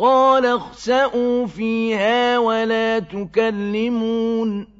قَالَ اخْسَئُوا فِيهَا وَلَا تُكَلِّمُونِ